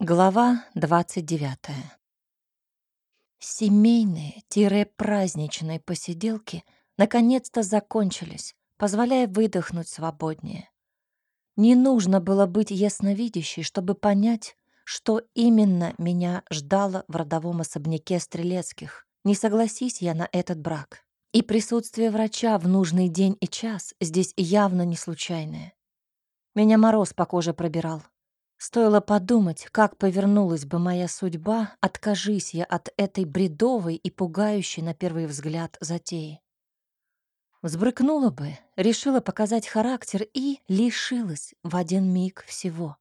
Глава 29. Семейные-праздничные посиделки наконец-то закончились, позволяя выдохнуть свободнее. Не нужно было быть ясновидящей, чтобы понять, что именно меня ждало в родовом особняке Стрелецких. Не согласись я на этот брак. И присутствие врача в нужный день и час здесь явно не случайное. Меня мороз по коже пробирал. Стоило подумать, как повернулась бы моя судьба, откажись я от этой бредовой и пугающей на первый взгляд затеи. Взбрыкнула бы, решила показать характер и лишилась в один миг всего.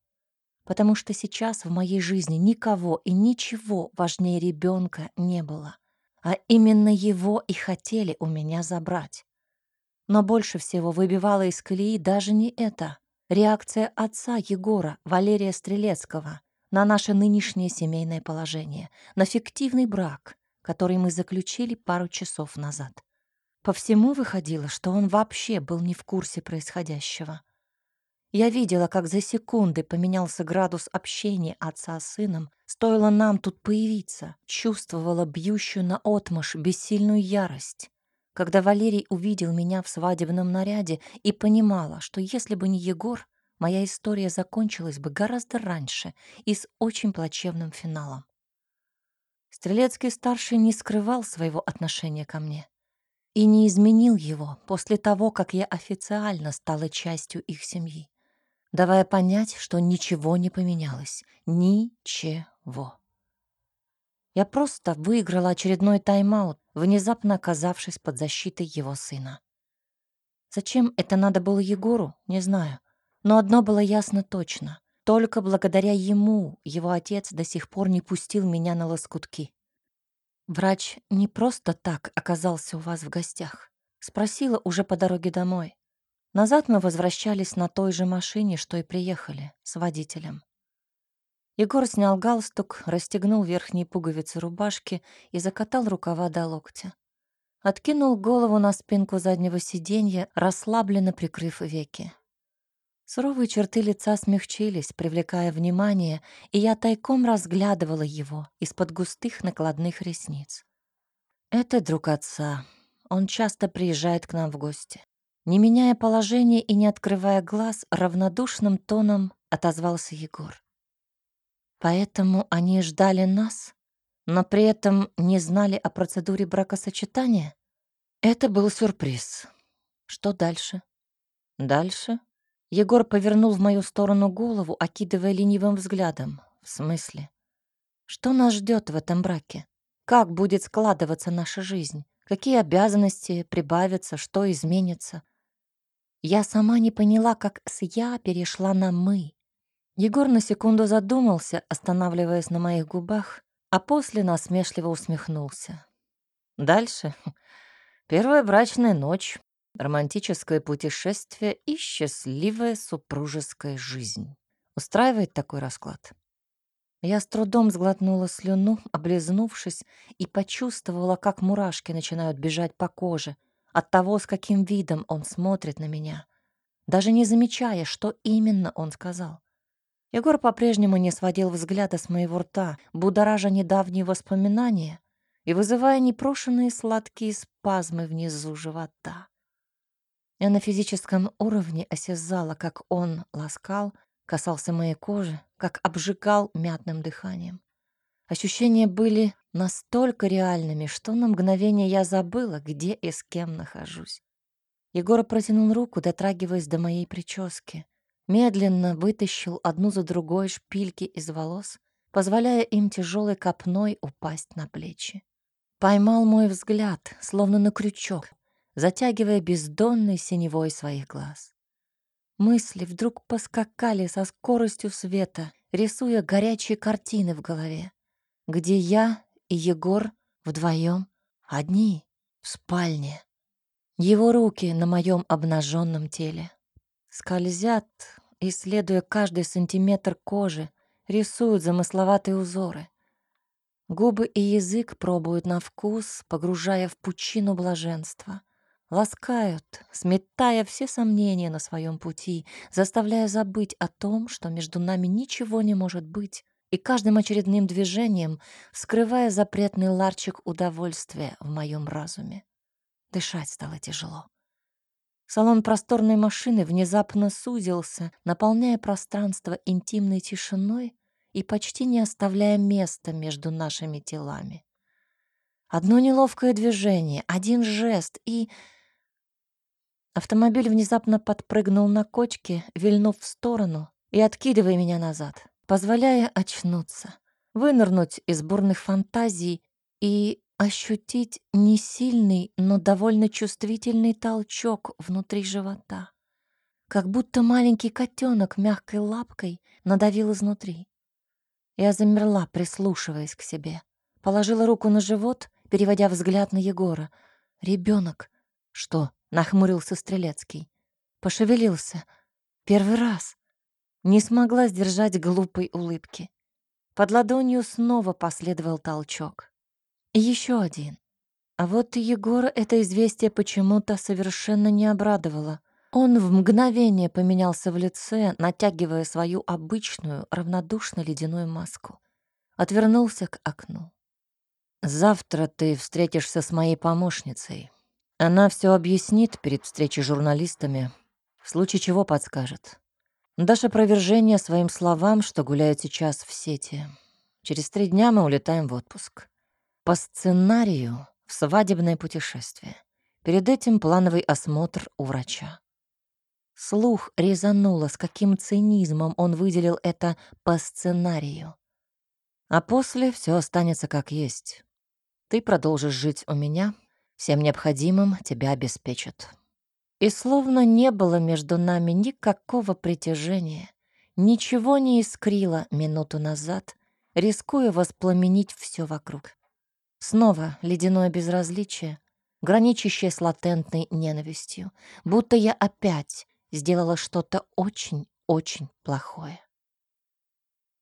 Потому что сейчас в моей жизни никого и ничего важнее ребенка не было. А именно его и хотели у меня забрать. Но больше всего выбивала из колеи даже не это — Реакция отца Егора, Валерия Стрелецкого, на наше нынешнее семейное положение, на фиктивный брак, который мы заключили пару часов назад. По всему выходило, что он вообще был не в курсе происходящего. Я видела, как за секунды поменялся градус общения отца с сыном. Стоило нам тут появиться, чувствовала бьющую на отмашь бессильную ярость когда Валерий увидел меня в свадебном наряде и понимала, что если бы не Егор, моя история закончилась бы гораздо раньше и с очень плачевным финалом. Стрелецкий-старший не скрывал своего отношения ко мне и не изменил его после того, как я официально стала частью их семьи, давая понять, что ничего не поменялось. Ничего. Я просто выиграла очередной тайм-аут, внезапно оказавшись под защитой его сына. Зачем это надо было Егору, не знаю. Но одно было ясно точно. Только благодаря ему его отец до сих пор не пустил меня на лоскутки. «Врач не просто так оказался у вас в гостях?» Спросила уже по дороге домой. Назад мы возвращались на той же машине, что и приехали, с водителем. Егор снял галстук, расстегнул верхние пуговицы рубашки и закатал рукава до локтя. Откинул голову на спинку заднего сиденья, расслабленно прикрыв веки. Суровые черты лица смягчились, привлекая внимание, и я тайком разглядывала его из-под густых накладных ресниц. Это друг отца. Он часто приезжает к нам в гости. Не меняя положение и не открывая глаз, равнодушным тоном отозвался Егор. Поэтому они ждали нас, но при этом не знали о процедуре бракосочетания? Это был сюрприз. Что дальше? Дальше? Егор повернул в мою сторону голову, окидывая ленивым взглядом. В смысле? Что нас ждет в этом браке? Как будет складываться наша жизнь? Какие обязанности прибавятся, что изменится? Я сама не поняла, как с «я» перешла на «мы». Егор на секунду задумался, останавливаясь на моих губах, а после насмешливо усмехнулся. Дальше. Первая брачная ночь, романтическое путешествие и счастливая супружеская жизнь. Устраивает такой расклад? Я с трудом сглотнула слюну, облизнувшись, и почувствовала, как мурашки начинают бежать по коже от того, с каким видом он смотрит на меня, даже не замечая, что именно он сказал. Егор по-прежнему не сводил взгляда с моего рта, будоража недавние воспоминания и вызывая непрошенные сладкие спазмы внизу живота. Я на физическом уровне осязала, как он ласкал, касался моей кожи, как обжигал мятным дыханием. Ощущения были настолько реальными, что на мгновение я забыла, где и с кем нахожусь. Егор протянул руку, дотрагиваясь до моей прически медленно вытащил одну за другой шпильки из волос, позволяя им тяжелой копной упасть на плечи. Поймал мой взгляд, словно на крючок, затягивая бездонной синевой своих глаз. Мысли вдруг поскакали со скоростью света, рисуя горячие картины в голове, где я и Егор вдвоем одни в спальне. Его руки на моем обнаженном теле скользят, исследуя каждый сантиметр кожи, рисуют замысловатые узоры. Губы и язык пробуют на вкус, погружая в пучину блаженства. Ласкают, сметая все сомнения на своем пути, заставляя забыть о том, что между нами ничего не может быть, и каждым очередным движением вскрывая запретный ларчик удовольствия в моем разуме. Дышать стало тяжело. Салон просторной машины внезапно сузился, наполняя пространство интимной тишиной и почти не оставляя места между нашими телами. Одно неловкое движение, один жест и... Автомобиль внезапно подпрыгнул на кочке, вильнув в сторону и откидывая меня назад, позволяя очнуться, вынырнуть из бурных фантазий и ощутить не сильный, но довольно чувствительный толчок внутри живота. Как будто маленький котенок мягкой лапкой надавил изнутри. Я замерла, прислушиваясь к себе. Положила руку на живот, переводя взгляд на Егора. Ребенок. Что? Нахмурился Стрелецкий. Пошевелился. Первый раз. Не смогла сдержать глупой улыбки. Под ладонью снова последовал толчок. Еще один. А вот Егора это известие почему-то совершенно не обрадовало. Он в мгновение поменялся в лице, натягивая свою обычную, равнодушно-ледяную маску. Отвернулся к окну. «Завтра ты встретишься с моей помощницей. Она все объяснит перед встречей с журналистами, в случае чего подскажет. Дашь опровержение своим словам, что гуляют сейчас в сети. Через три дня мы улетаем в отпуск. По сценарию в свадебное путешествие. Перед этим плановый осмотр у врача. Слух резануло, с каким цинизмом он выделил это по сценарию. А после все останется как есть. Ты продолжишь жить у меня, всем необходимым тебя обеспечат. И словно не было между нами никакого притяжения, ничего не искрило минуту назад, рискуя воспламенить все вокруг. Снова ледяное безразличие, граничащее с латентной ненавистью, будто я опять сделала что-то очень-очень плохое.